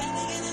the same